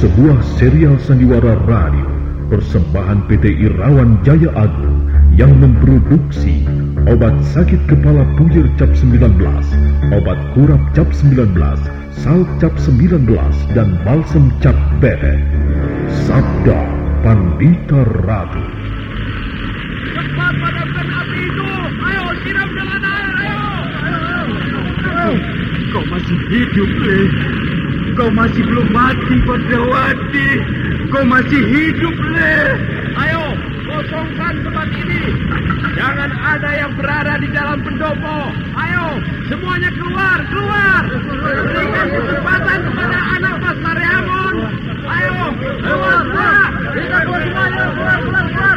Sebuah serial sandiwara radio Persembahan PT Irawan Jaya Agung Yang memproduksi Obat sakit kepala puyir cap 19 Obat kurap cap 19 Sal cap 19 Dan balsem cap bebek Sabda Pandita Ratu Cepat padamkan api itu. Ayo, siram dengan air, ayo. Kau masih hidup. Kau masih belum mati, Padrawati. Kau masih hidup, Le. Ayo, kosongkan tempat ini. Jangan ada yang berada di dalam pendopo. Ayo, semuanya keluar, keluar. Berikan kesempatan kepada anak Mas Mariamon. Ayo, keluar, keluar. Kita keluar semuanya, keluar, keluar, keluar.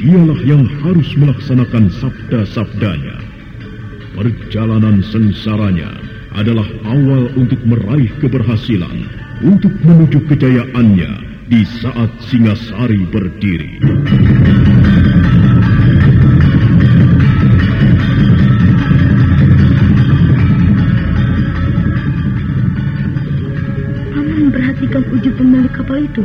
dialah yang harus melaksanakan sabda-sabdanya. Perjalanan sengsaranya adalah awal untuk meraih keberhasilan, untuk menuju kejayaannya di saat Singasari berdiri. Paman memperhatikan ujung pemilik kapal itu.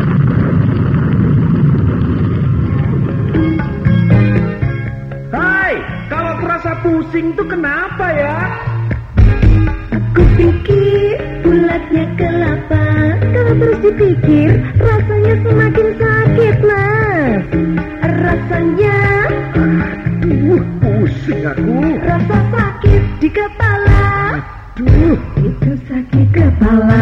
Pusing tuh kenapa ya? Aku pikir bulatnya kelapa. Kalau terus dipikir rasanya semakin sakit mas. Rasanya Aduh, pusing aku. rasa sakit di kepala. Aduh, Itu sakit kepala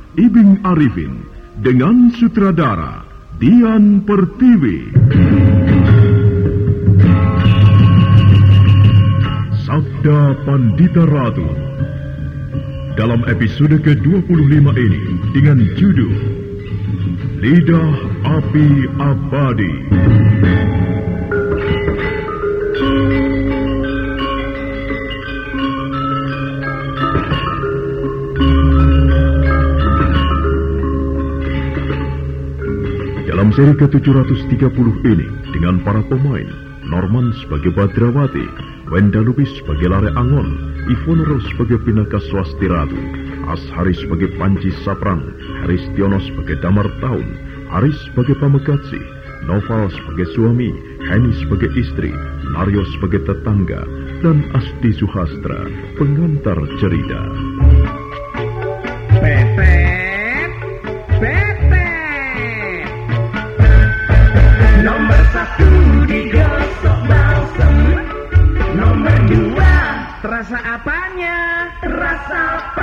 Ibing Arifin dengan sutradara Dian Pertiwi. Sabda Pandita Ratu dalam episode ke-25 ini dengan judul Lidah Api Abadi. Seri ke-730 ini dengan para pemain Norman sebagai Badrawati, Wenda Lubis sebagai Lare Angon, Ivonero sebagai Pinaka Swasti Ratu, Ashari sebagai Panji Saprang, Haristiono sebagai Damar Taun, Haris sebagai Pamegatsi, Noval sebagai suami, Heni sebagai istri, Naryo sebagai tetangga, dan Asti Suhastra, pengantar cerita.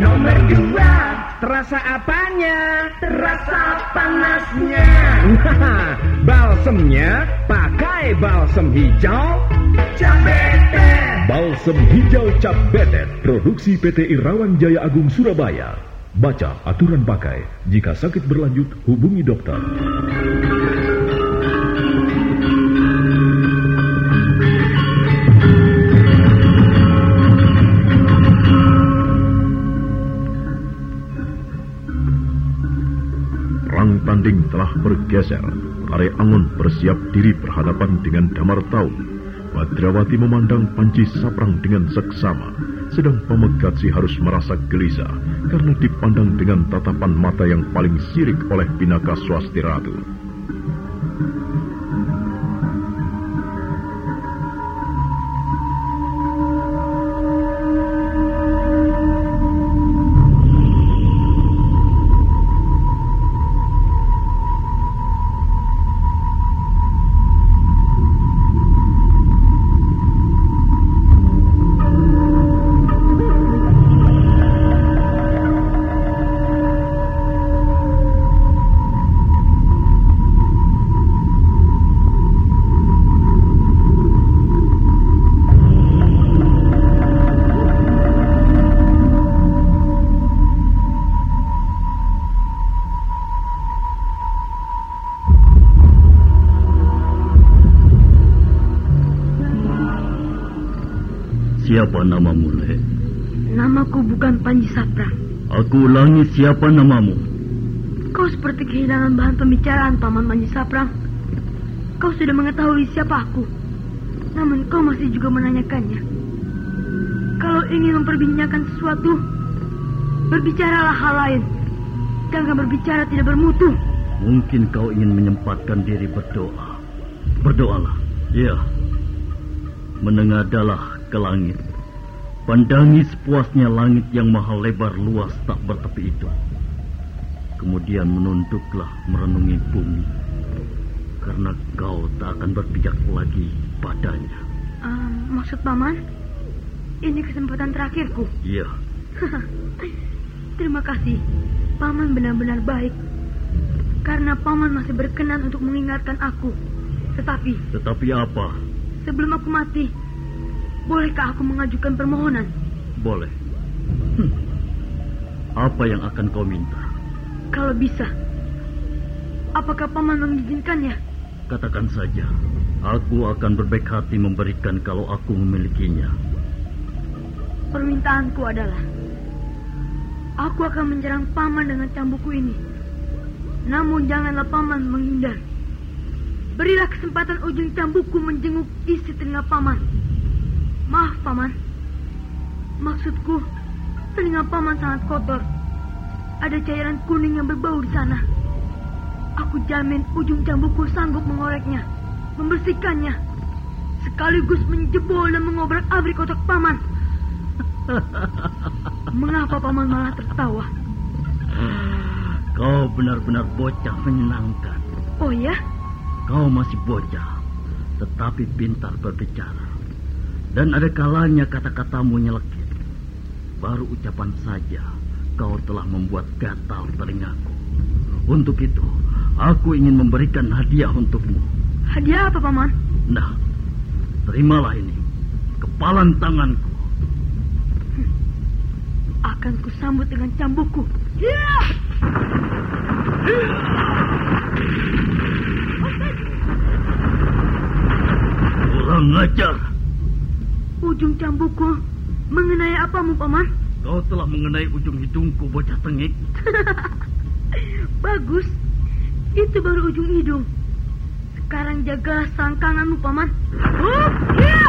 Nomor dua terasa apanya? Terasa panasnya. Balsemnya pakai balsem hijau. Cabete. Balsam hijau cap betet produksi PT Irawan Jaya Agung Surabaya. Baca aturan pakai. Jika sakit berlanjut, hubungi dokter. Tanding telah bergeser. Lare Angon bersiap diri berhadapan dengan Damar Taun. Badrawati memandang Panji Saprang dengan seksama, sedang Pamegatsi harus merasa gelisah karena dipandang dengan tatapan mata yang paling sirik oleh Pinaka Swasti Ratu. Siapa namamu, Le? Namaku bukan Panji Saprang. Aku ulangi siapa namamu? Kau seperti kehilangan bahan pembicaraan, Paman Panji Saprang. Kau sudah mengetahui siapa aku. Namun kau masih juga menanyakannya. Kalau ingin memperbincangkan sesuatu, berbicaralah hal lain. Jangan berbicara tidak bermutu. Mungkin kau ingin menyempatkan diri berdoa. Berdoalah. Ya. Menengadalah ke langit. Pandangi sepuasnya langit yang maha lebar luas tak bertepi itu. Kemudian menunduklah merenungi bumi. Karena kau tak akan berpijak lagi padanya. Ah, maksud Paman, ini kesempatan terakhirku. Iya, Terima kasih. Paman benar-benar baik. Karena Paman masih berkenan untuk mengingatkan aku. Tetapi tetapi apa? sebelum aku mati, bolehkah aku mengajukan permohonan? Boleh. Hmm. Apa yang akan kau minta? Kalau bisa. Apakah Paman mengizinkannya? Katakan saja. Aku akan berbaik hati memberikan kalau aku memilikinya. Permintaanku adalah Aku akan menyerang paman dengan cambukku ini. Namun janganlah paman menghindar. Berilah kesempatan ujung cambukku menjenguk isi telinga paman. Maaf paman. Maksudku, telinga paman sangat kotor. Ada cairan kuning yang berbau di sana. Aku jamin ujung cambukku sanggup mengoreknya, membersihkannya, sekaligus menjebol dan mengobrak-abrik otak paman. Mengapa paman malah tertawa? Kau benar-benar bocah menyenangkan. Oh ya? Kau masih bocah, tetapi pintar berbicara. Dan ada kalanya kata-katamu nyelekit. Baru ucapan saja kau telah membuat gatal telingaku. Untuk itu, aku ingin memberikan hadiah untukmu. Hadiah apa paman? Nah, terimalah ini. kepalan tanganku. Akan kusambut dengan cambukku. Kurang ajar. Ujung cambukku mengenai apamu, Paman? Kau telah mengenai ujung hidungku, bocah tengik. Bagus. Itu baru ujung hidung. Sekarang jagalah sangkanganmu, Paman. Hup, ya!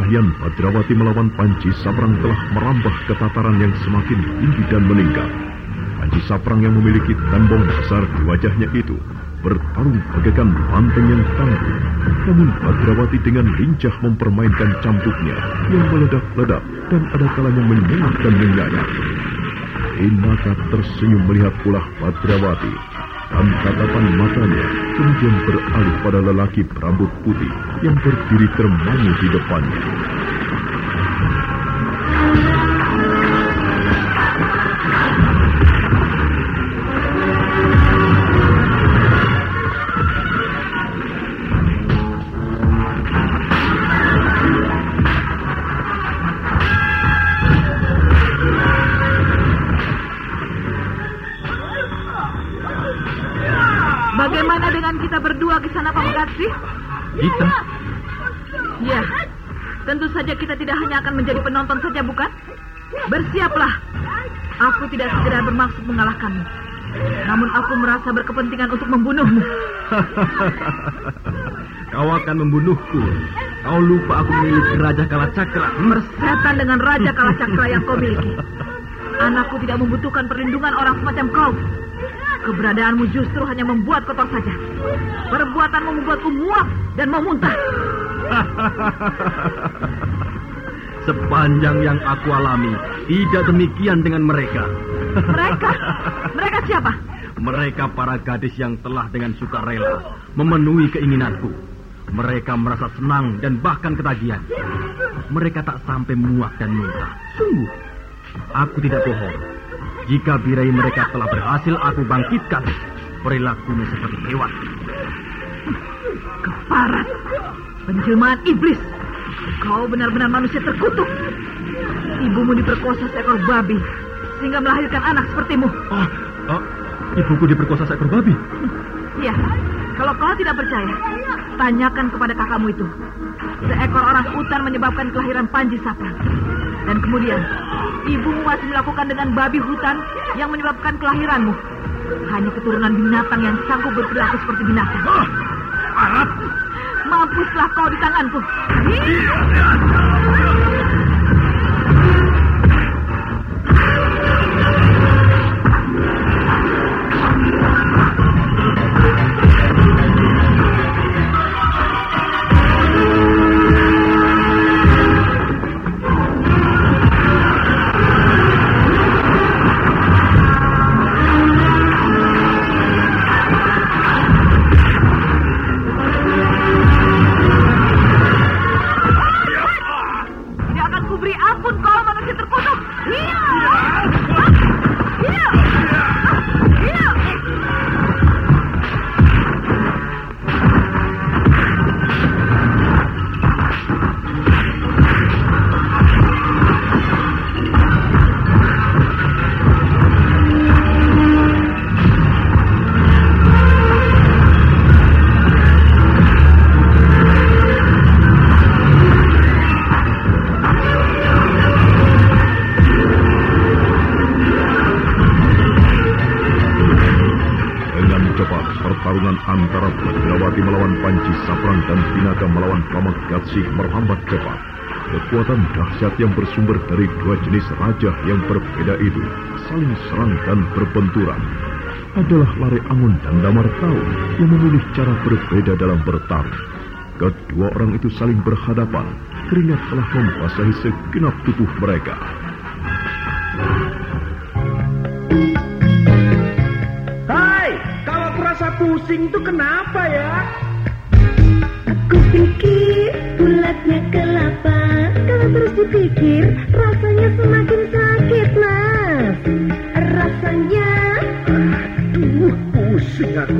Perkelahian Badrawati melawan Panji Saprang telah merambah ke tataran yang semakin tinggi dan meningkat. Panji Saprang yang memiliki tembong besar di wajahnya itu bertarung bagaikan banteng yang tangguh. Namun Badrawati dengan lincah mempermainkan cambuknya yang meledak-ledak dan ada kalanya menyengat dan menyayat. Inaka tersenyum melihat ulah Badrawati dan tatapan matanya kemudian beralih pada lelaki berambut putih yang berdiri termangu di depannya. Bagaimana dengan kita berdua di sana, Pak Bekasi? Kita? Ya, tentu saja kita tidak hanya akan menjadi penonton saja, bukan? Bersiaplah. Aku tidak segera bermaksud mengalahkanmu. Namun aku merasa berkepentingan untuk membunuhmu. Kau akan membunuhku. Kau lupa aku memiliki Raja Kalacakra. Bersetan dengan Raja Kalacakra yang kau miliki. Anakku tidak membutuhkan perlindungan orang semacam kau. Keberadaanmu justru hanya membuat kotor saja. Perbuatanmu membuatku muak dan mau muntah. Sepanjang yang aku alami, tidak demikian dengan mereka. Mereka? Mereka siapa? Mereka para gadis yang telah dengan sukarela memenuhi keinginanku. Mereka merasa senang dan bahkan ketagihan. Mereka tak sampai muak dan muntah. Sungguh, aku tidak bohong. Jika birai mereka telah berhasil aku bangkitkan, perilakunya seperti hewan. Keparat. Penjelmaan iblis. Kau benar-benar manusia terkutuk. Ibumu diperkosa seekor babi sehingga melahirkan anak sepertimu. Oh, oh, ibuku diperkosa seekor babi. Iya. Kalau kau tidak percaya, tanyakan kepada kakakmu itu. Seekor orang hutan menyebabkan kelahiran Panji Saprang. Dan kemudian, ibumu masih melakukan dengan babi hutan yang menyebabkan kelahiranmu. Hanya keturunan binatang yang sanggup berperilaku seperti binatang. Arab, Mampuslah kau di tanganku. pertarungan antara Badrawati melawan Panji Saprang dan Pinaga melawan Pamak Gatsih merambat cepat. Kekuatan dahsyat yang bersumber dari dua jenis raja yang berbeda itu saling serang dan berbenturan. Adalah Lare Angun dan Damar Tau yang memilih cara berbeda dalam bertarung. Kedua orang itu saling berhadapan. Keringat telah membasahi segenap tubuh mereka. Hai, pusing itu kenapa ya? Aku pikir bulatnya kelapa Kalau terus dipikir rasanya semakin sakit mas Rasanya Aduh, pusing aku.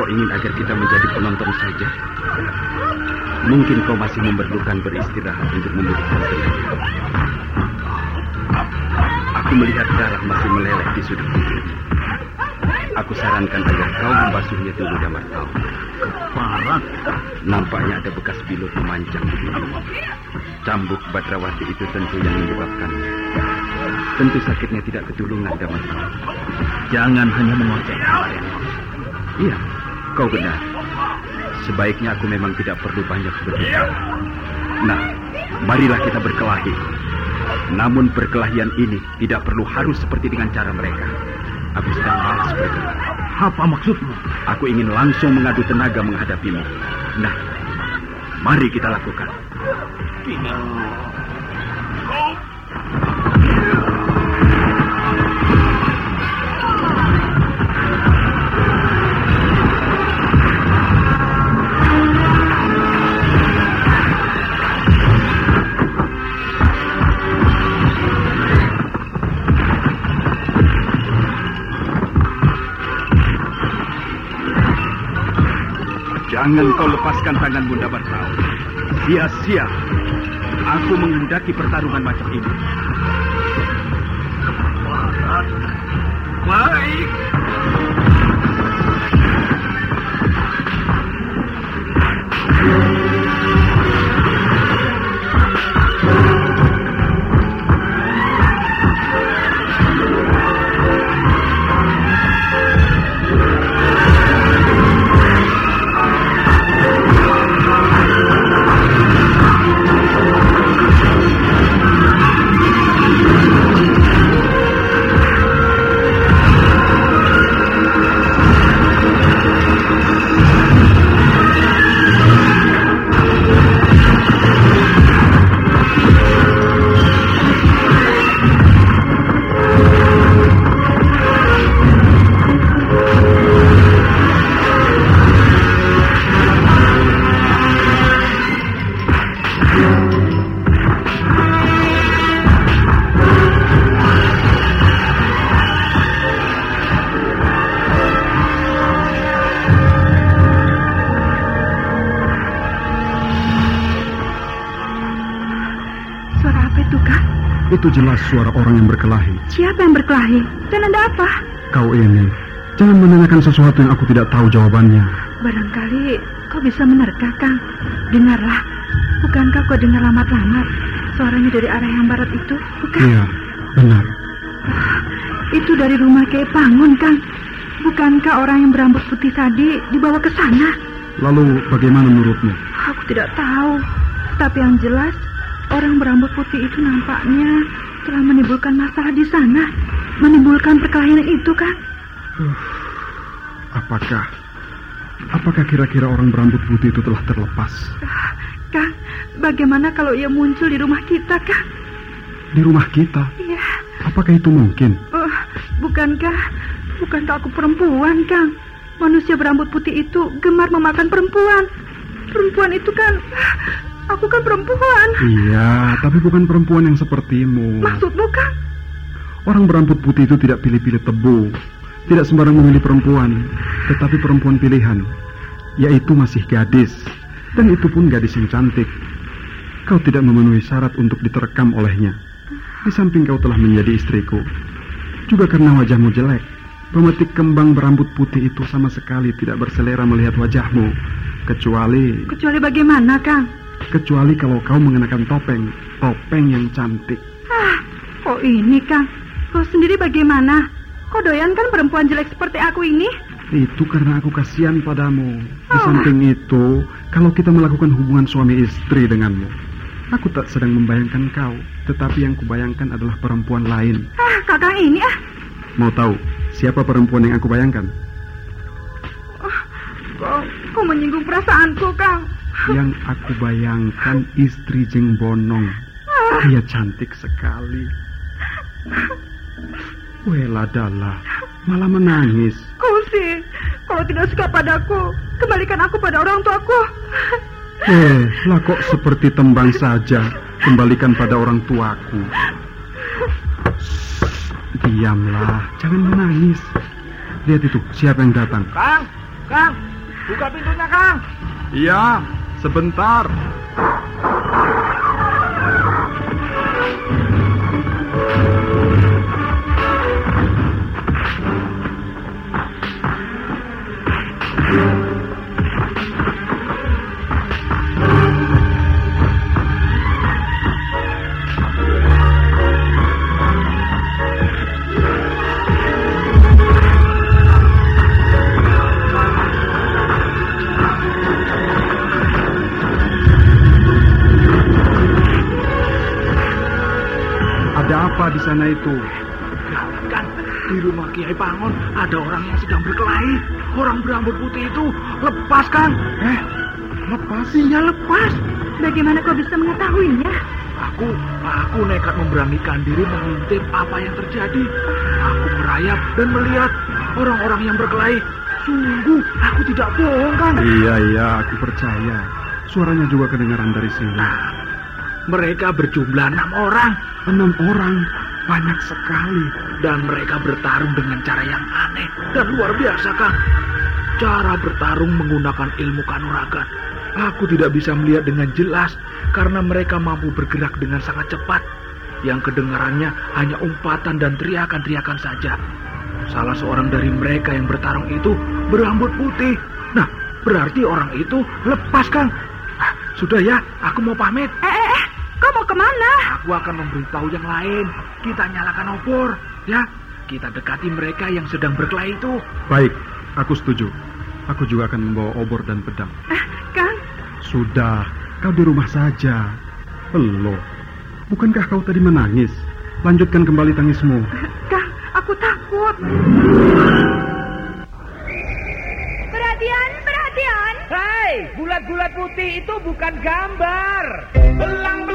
Kau ingin agar kita menjadi penonton saja? Mungkin kau masih memerlukan beristirahat untuk memulihkan tenaga. Aku melihat darah masih meleleh di sudut bibir. Aku sarankan agar kau membasuhnya dulu, Damar Tau. Parah. Nampaknya ada bekas bilut memanjang di bibir. Cambuk Badrawati itu tentu yang menyebabkannya. Tentu sakitnya tidak ketulungan, Damar Tau. Jangan hanya mengoceh. Iya, kau benar. Sebaiknya aku memang tidak perlu banyak berbicara. Nah, marilah kita berkelahi. Namun perkelahian ini tidak perlu harus seperti dengan cara mereka. Aku sedang malas berkelahi. Apa maksudmu? Aku ingin langsung mengadu tenaga menghadapimu. Nah, mari kita lakukan. Jangan kau lepaskan tangan Bunda Bartau. Sia-sia. Aku menghendaki pertarungan macam ini. baik. Itu jelas suara orang yang berkelahi. Siapa yang berkelahi? Dan ada apa? Kau ini, jangan menanyakan sesuatu yang aku tidak tahu jawabannya. Barangkali kau bisa menerka, Kang. Dengarlah. Bukankah kau dengar lamat-lamat? Suaranya dari arah yang barat itu, bukan? Iya, benar. Itu dari rumah Kiai Pangun, Kang. Bukankah orang yang berambut putih tadi dibawa ke sana? Lalu bagaimana menurutmu? Aku tidak tahu. Tapi yang jelas, orang berambut putih itu nampaknya telah menimbulkan masalah di sana. Menimbulkan perkelahian itu, Kang. Apakah apakah kira-kira orang berambut putih itu telah terlepas? Kang, bagaimana kalau ia muncul di rumah kita, Kang? Di rumah kita? Iya. Apakah itu mungkin? Oh, bukankah bukankah aku perempuan, Kang? Manusia berambut putih itu gemar memakan perempuan. Perempuan itu kan aku kan perempuan. Iya, tapi bukan perempuan yang sepertimu. Maksudmu, Kang? Orang berambut putih itu tidak pilih-pilih tebu. Tidak sembarang memilih perempuan, tetapi perempuan pilihan, yaitu masih gadis. Dan itu pun gadis yang cantik. Kau tidak memenuhi syarat untuk diterkam olehnya. Di samping kau telah menjadi istriku. Juga karena wajahmu jelek. Pemetik kembang berambut putih itu sama sekali tidak berselera melihat wajahmu. Kecuali... Kecuali bagaimana, Kang? Kecuali kalau kau mengenakan topeng. Topeng yang cantik. Ah, kok ini, Kang? Kau sendiri bagaimana? Kau doyan kan perempuan jelek seperti aku ini? Itu karena aku kasihan padamu. Di Oh. samping itu, kalau kita melakukan hubungan suami istri denganmu, aku tak sedang membayangkan kau, tetapi yang kubayangkan adalah perempuan lain. Ah, kakang ini ah. Mau tahu siapa perempuan yang aku bayangkan? Kau, kau menyinggung perasaanku, Kang. Yang aku bayangkan istri Jeng Bonong. Dia cantik sekali. Weladala, malah menangis. Kau sih, kalau tidak suka padaku, kembalikan aku pada orang tuaku. Eh, lah kok seperti tembang saja. Kembalikan pada orang tuaku. Diamlah, jangan menangis. Lihat itu, siapa yang datang? Kang, Kang, buka pintunya, Kang. Iya, sebentar. Itu? Kan di rumah Kiai Pangon ada orang yang sedang berkelahi. Orang berambut putih itu lepas, Kang. Eh, lepas Iya lepas. Bagaimana kau bisa mengetahuinya? Aku, aku nekat memberanikan diri mengintip apa yang terjadi. Aku merayap dan melihat orang-orang yang berkelahi. Sungguh, aku tidak bohong, Kang. Iya, iya, aku percaya. Suaranya juga kedengaran dari sini. Mereka berjumlah enam orang Enam orang, banyak sekali. dan mereka bertarung dengan cara yang aneh dan luar biasa, Kang. Cara bertarung menggunakan ilmu kanuragan. Aku tidak bisa melihat dengan jelas karena mereka mampu bergerak dengan sangat cepat. Yang kedengarannya hanya umpatan dan teriakan-teriakan saja. Salah seorang dari mereka yang bertarung itu berambut putih. Nah, berarti orang itu lepas, Kang. Ah, sudah ya, aku mau pamit. Eh, kau mau ke mana? Aku akan memberitahu yang lain. Kita nyalakan obor, ya. Kita dekati mereka yang sedang berkelahi itu. Baik, aku setuju. Aku juga akan membawa obor dan pedang. Eh, Kang, Sudah, kau di rumah saja. Belum. Bukankah kau tadi menangis? Lanjutkan kembali tangismu. Kang, aku takut. Perhatian, perhatian. Hai, bulat-bulat putih itu bukan gambar. Belang-belang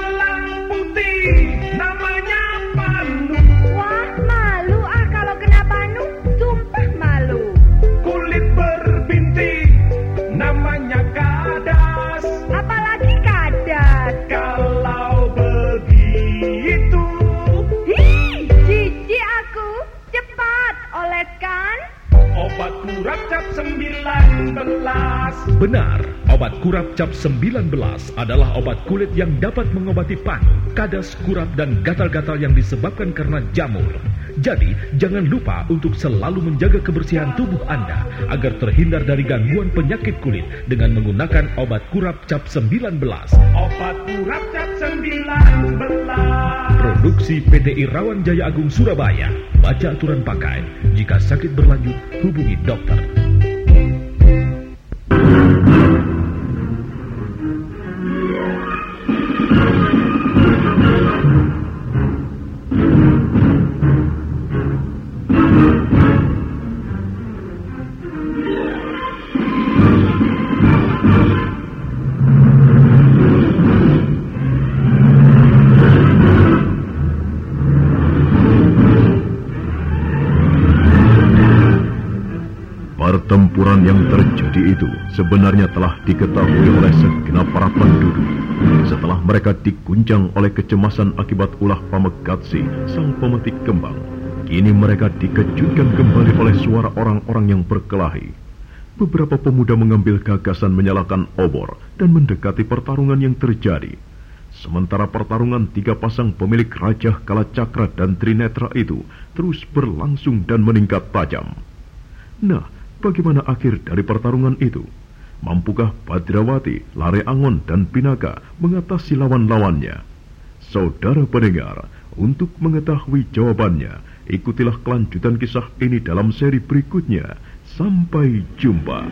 19. Benar, obat kurap cap 19 adalah obat kulit yang dapat mengobati panu, kadas, kurap, dan gatal-gatal yang disebabkan karena jamur. Jadi, jangan lupa untuk selalu menjaga kebersihan tubuh Anda agar terhindar dari gangguan penyakit kulit dengan menggunakan obat kurap cap 19. Obat kurap cap 19. Produksi PT Irawan Jaya Agung Surabaya. Baca aturan pakai. Jika sakit berlanjut, hubungi dokter. Sebenarnya telah diketahui oleh segenap para penduduk. Setelah mereka diguncang oleh kecemasan akibat ulah Pamegatsi, sang pemetik kembang, kini mereka dikejutkan kembali oleh suara orang-orang yang berkelahi. Beberapa pemuda mengambil gagasan menyalakan obor dan mendekati pertarungan yang terjadi. Sementara pertarungan tiga pasang pemilik Raja Kalacakra dan Trinetra itu terus berlangsung dan meningkat tajam. Nah, bagaimana akhir dari pertarungan itu? Mampukah Badrawati, Lare Angon, dan Pinaka mengatasi lawan-lawannya? Saudara pendengar, untuk mengetahui jawabannya, ikutilah kelanjutan kisah ini dalam seri berikutnya. Sampai jumpa.